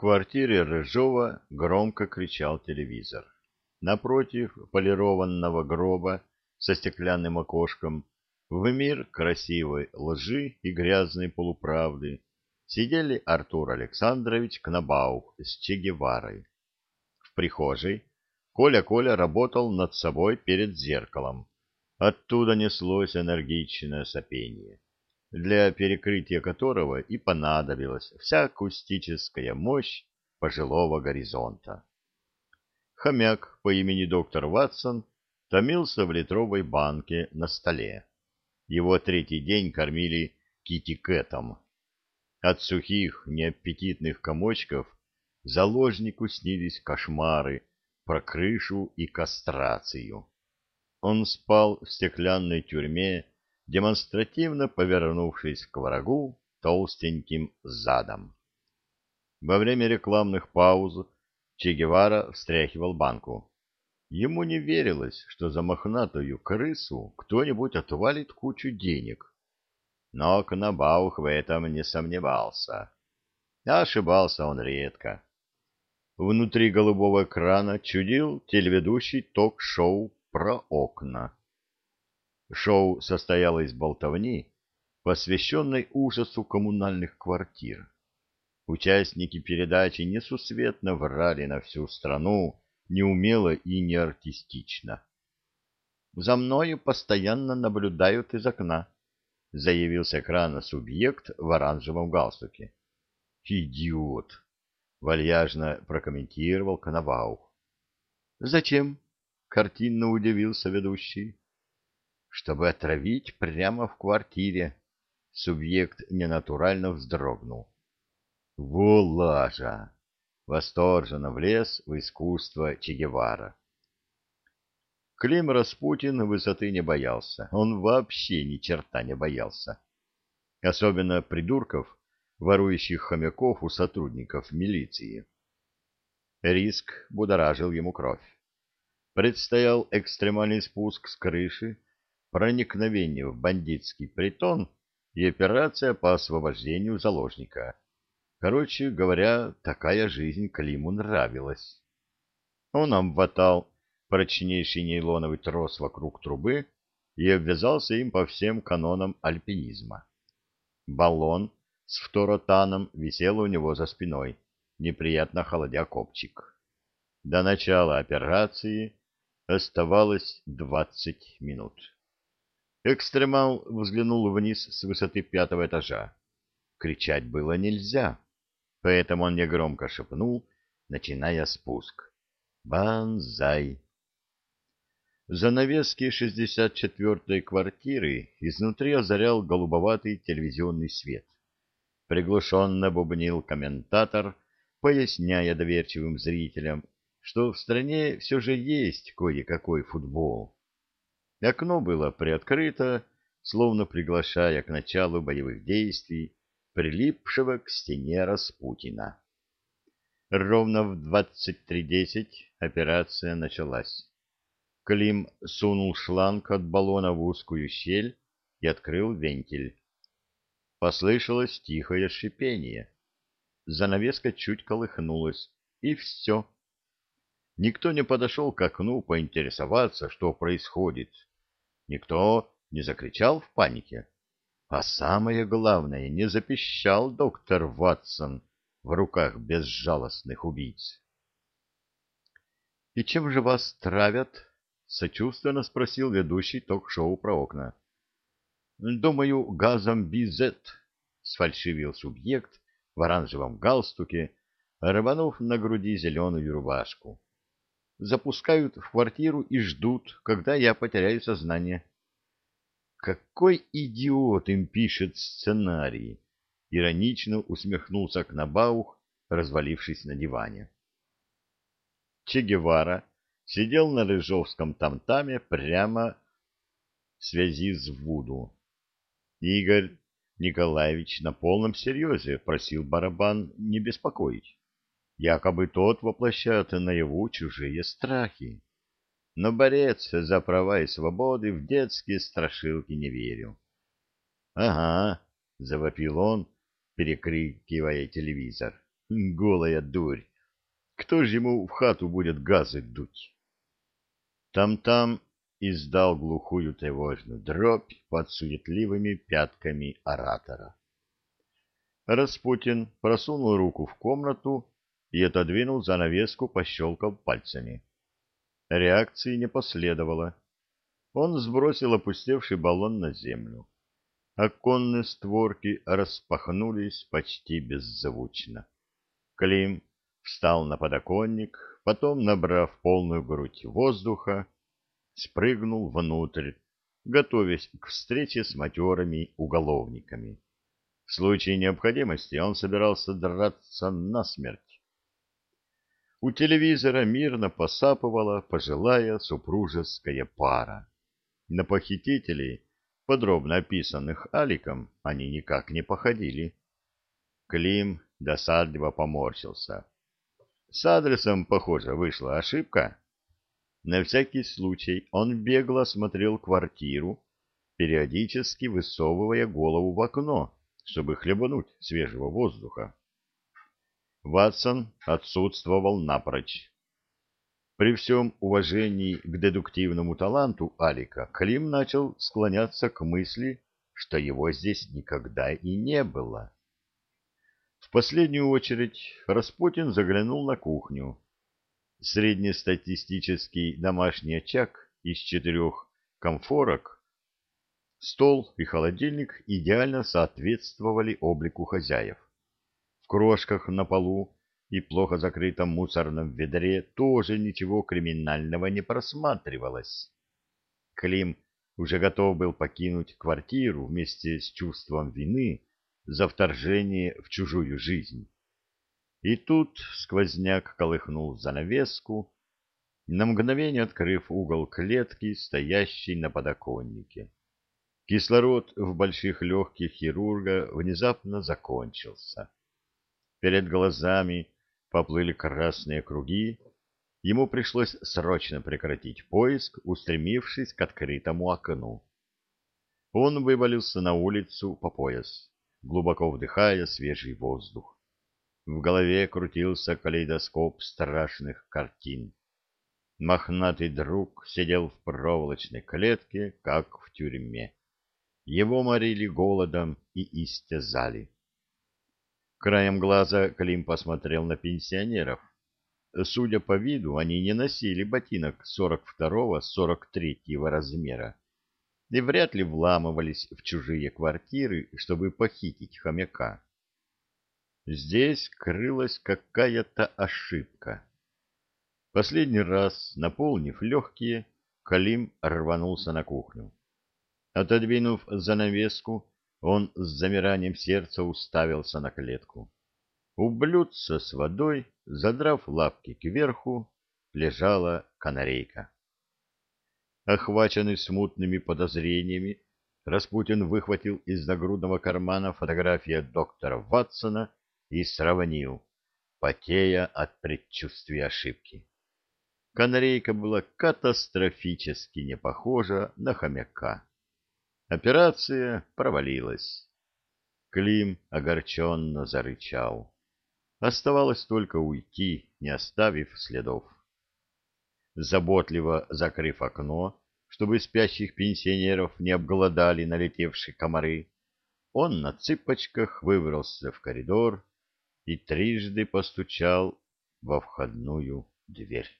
квартире Рыжова громко кричал телевизор. Напротив полированного гроба со стеклянным окошком в мир красивой лжи и грязной полуправды сидели Артур Александрович Кнабаух с Че Геварой. В прихожей Коля-Коля работал над собой перед зеркалом. Оттуда неслось энергичное сопение для перекрытия которого и понадобилась вся акустическая мощь пожилого горизонта. Хомяк по имени доктор Ватсон томился в литровой банке на столе. Его третий день кормили китикетом. От сухих, неаппетитных комочков заложнику снились кошмары про крышу и кастрацию. Он спал в стеклянной тюрьме демонстративно повернувшись к врагу толстеньким задом. Во время рекламных пауз Че Гевара встряхивал банку. Ему не верилось, что за мохнатую крысу кто-нибудь отвалит кучу денег. Но Кнабаух в этом не сомневался. ошибался он редко. Внутри голубого экрана чудил телеведущий ток-шоу про окна. Шоу состояло из болтовни, посвященной ужасу коммунальных квартир. Участники передачи несусветно врали на всю страну, неумело и неартистично. «За мною постоянно наблюдают из окна», — заявил с экрана субъект в оранжевом галстуке. «Идиот!» — вальяжно прокомментировал Коноваух. «Зачем?» — картинно удивился ведущий чтобы отравить прямо в квартире. Субъект ненатурально вздрогнул. Вулажа! Восторженно влез в искусство Че Гевара. Клим Распутин высоты не боялся. Он вообще ни черта не боялся. Особенно придурков, ворующих хомяков у сотрудников милиции. Риск будоражил ему кровь. Предстоял экстремальный спуск с крыши, проникновение в бандитский притон и операция по освобождению заложника. Короче говоря, такая жизнь Климу нравилась. Он обватал прочнейший нейлоновый трос вокруг трубы и обвязался им по всем канонам альпинизма. Баллон с фторотаном висел у него за спиной, неприятно холодя копчик. До начала операции оставалось двадцать минут. Экстремал взглянул вниз с высоты пятого этажа. Кричать было нельзя, поэтому он негромко шепнул, начиная спуск. «Банзай!» Занавески 64-й квартиры изнутри озарял голубоватый телевизионный свет. Приглушенно бубнил комментатор, поясняя доверчивым зрителям, что в стране все же есть кое-какой футбол. Окно было приоткрыто, словно приглашая к началу боевых действий прилипшего к стене Распутина. Ровно в 23.10 операция началась. Клим сунул шланг от баллона в узкую щель и открыл вентиль. Послышалось тихое шипение. Занавеска чуть колыхнулась, и все. Никто не подошел к окну поинтересоваться, что происходит. Никто не закричал в панике. А самое главное, не запищал доктор Ватсон в руках безжалостных убийц. — И чем же вас травят? — сочувственно спросил ведущий ток-шоу про окна. — Думаю, газом Бизет, — сфальшивил субъект в оранжевом галстуке, рванув на груди зеленую рубашку запускают в квартиру и ждут, когда я потеряю сознание. Какой идиот им пишет сценарии? Иронично усмехнулся Кнабаух, развалившись на диване. Че Гевара сидел на Рыжовском тамтаме прямо в связи с Вуду. Игорь Николаевич на полном серьезе просил барабан не беспокоить. Якобы тот воплощает наяву чужие страхи. Но борец за права и свободы в детские страшилки не верил. — Ага, — завопил он, перекрикивая телевизор. Голая дурь! Кто же ему в хату будет газы дуть? Там-там издал глухую тревожную дробь под суетливыми пятками оратора. Распутин просунул руку в комнату и отодвинул занавеску, пощелкал пальцами. Реакции не последовало. Он сбросил опустевший баллон на землю. Оконные створки распахнулись почти беззвучно. Клим встал на подоконник, потом, набрав полную грудь воздуха, спрыгнул внутрь, готовясь к встрече с матерыми уголовниками. В случае необходимости он собирался драться насмерть. У телевизора мирно посапывала пожилая супружеская пара. На похитителей, подробно описанных Аликом, они никак не походили. Клим досадливо поморщился. С адресом, похоже, вышла ошибка. На всякий случай он бегло осмотрел квартиру, периодически высовывая голову в окно, чтобы хлебнуть свежего воздуха. Ватсон отсутствовал напрочь. При всем уважении к дедуктивному таланту Алика, Клим начал склоняться к мысли, что его здесь никогда и не было. В последнюю очередь Распутин заглянул на кухню. Среднестатистический домашний очаг из четырех комфорок, стол и холодильник идеально соответствовали облику хозяев крошках на полу и плохо закрытом мусорном ведре тоже ничего криминального не просматривалось. Клим уже готов был покинуть квартиру вместе с чувством вины за вторжение в чужую жизнь. И тут сквозняк колыхнул занавеску, на мгновение открыв угол клетки, стоящей на подоконнике. Кислород в больших легких хирурга внезапно закончился. Перед глазами поплыли красные круги. Ему пришлось срочно прекратить поиск, устремившись к открытому окну. Он вывалился на улицу по пояс, глубоко вдыхая свежий воздух. В голове крутился калейдоскоп страшных картин. Мохнатый друг сидел в проволочной клетке, как в тюрьме. Его морили голодом и истязали. Краем глаза Клим посмотрел на пенсионеров. Судя по виду, они не носили ботинок 42-43 размера и вряд ли вламывались в чужие квартиры, чтобы похитить хомяка. Здесь крылась какая-то ошибка. Последний раз, наполнив легкие, Калим рванулся на кухню. Отодвинув занавеску, он с замиранием сердца уставился на клетку. У блюдца с водой, задрав лапки кверху, лежала канарейка. Охваченный смутными подозрениями, Распутин выхватил из нагрудного кармана фотографию доктора Ватсона и сравнил, потея от предчувствия ошибки. Канарейка была катастрофически не похожа на хомяка. Операция провалилась. Клим огорченно зарычал. Оставалось только уйти, не оставив следов. Заботливо закрыв окно, чтобы спящих пенсионеров не обголодали налетевшие комары, он на цыпочках выбрался в коридор и трижды постучал во входную дверь.